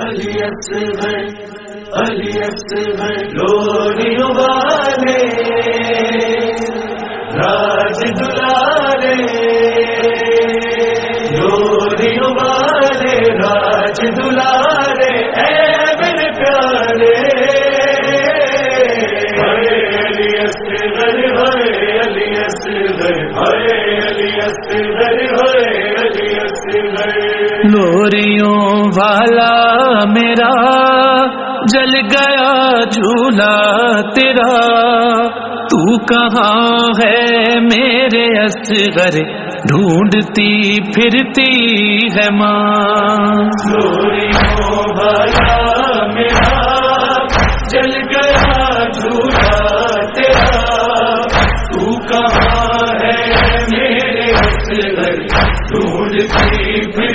علی اصغر علی اصغر والے راج دلارے لوری والے راج دلارے اے جل گیا جھولا تیرا۔ تو کہاں ہے میرے اصغر؟ ڈھونڈتی پھرتی ہے ماں۔ لوریوں میرا۔ جل گیا جھولا تیرا۔ تو کہاں ہے میرے اصغر؟ ڈھونڈتی پھرتی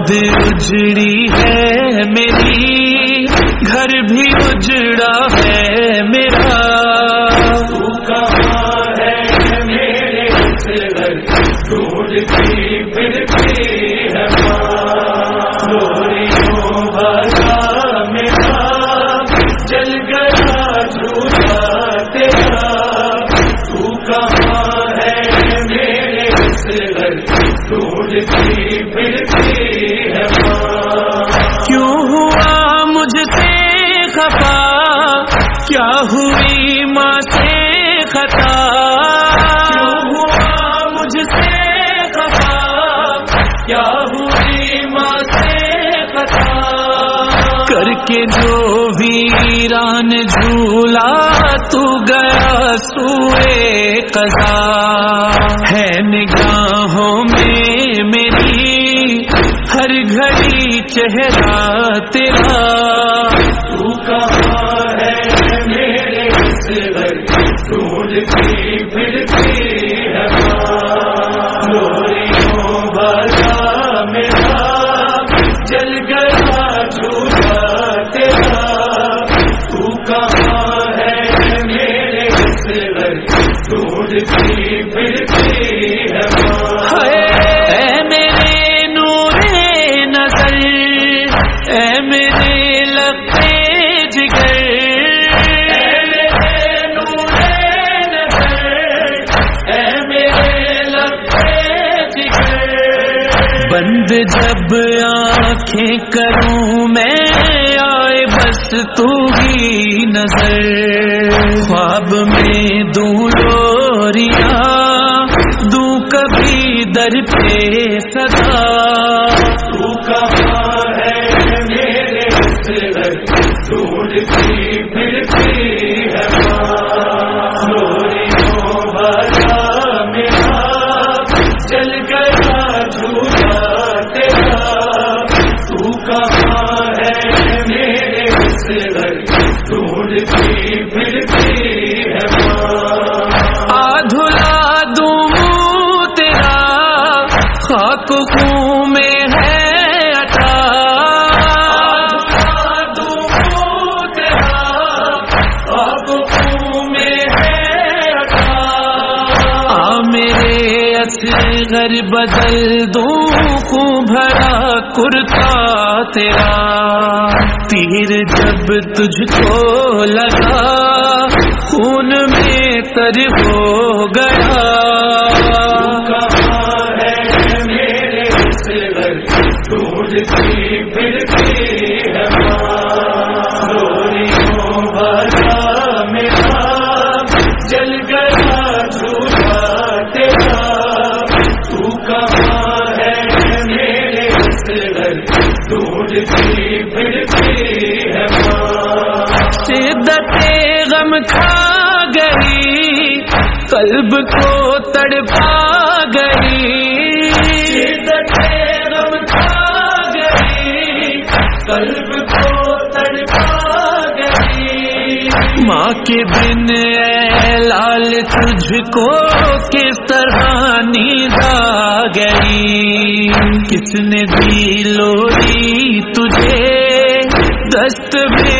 گود اجڑی ہے میری گھر بھی اجڑا ہے میرا۔ تو کہاں ہے میرے ہے کیوں ہوا مجھ سے خفا؟ کیا ہوئی ماں سے خطا؟ ہوا مجھ سے خفا؟ کیا ہوئی ماں سے خطا کر کے جو ویران جھولا تو گیا سوئے قضا۔ ہے نگاہوں ہر گھڑی چہرہ تیرا۔ تو کہاں ہے میرے اصغر ڈھونڈتی پھرتی بند جب آنکھیں کروں میں، آئے بس تو ہی نظر۔ خواب میں دوں لوریا دوں کبھی در پہ صدا۔ تو کہاں ہے میرے ڈھونڈتی اصغر بدل دوں خوں بھرا کرتا تیرا۔ تیر جب تجھ کو لگا، خون میں تر ہو گیا۔ ہے میرے ڈھونڈتی شدت غم کھا گئی، قلب کو تڑپا گئی۔ شدت غم کھا گئی، قلب کو تڑپا گئی۔ ماں کے بن اے لال، تجھ کو کس طرح نیند آ گئی؟ کس نے دی لوری تجھے؟ دست میں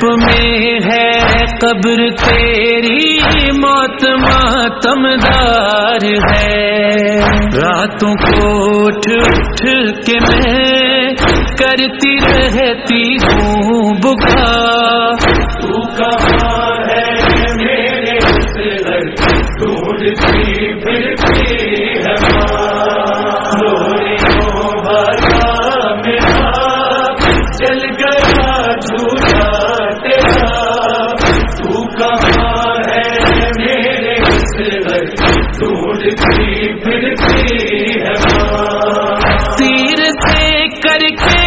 دھوپ میں ہے قبر تیری موت ماتم دار ہے۔ راتوں کو اٹھ اٹھ کے میں کرتی رہتی ہوں بکا۔ تو کہاں ہے میرے ڈھونڈتی پھرتی تیر سے کر کے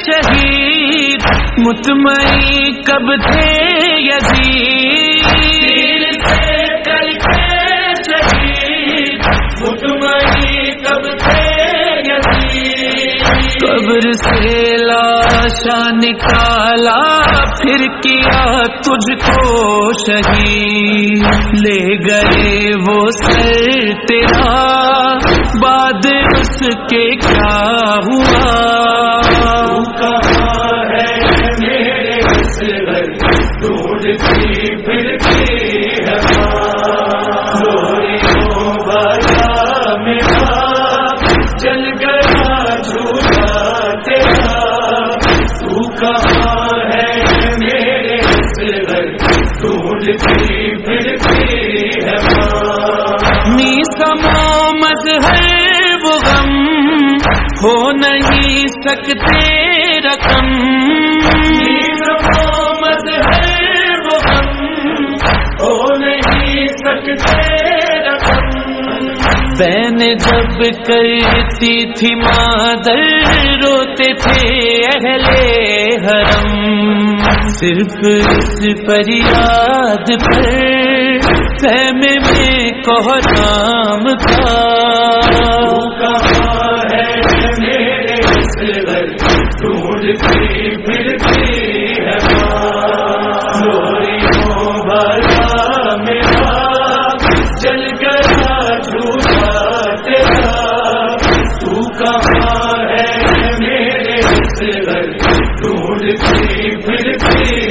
شہید مطمئن کب تھے یزید؟ قبر سے لاشا نکالا، پھر کیا تجھ کو شہید؟ لے گئے وہ سر تیرا، بعد اس کے کیا ہوا؟ کہاں ہے میرے ہو نہیں سکتے رقم۔ ہے وہ ہو نہیں سکتے رقم۔ بین جب کرتی تھی مادر روتے تھے اہل حرم۔ صرف اس فریاد پر خیمے میں کوہرام تھا۔ ڈھونڈتی پھرتی ہے لوریوں بھرا میرا، جل گیا جھوٹا تیرا۔ تو کہاں ہے میرے سر؟ ڈھونڈتی پھرتی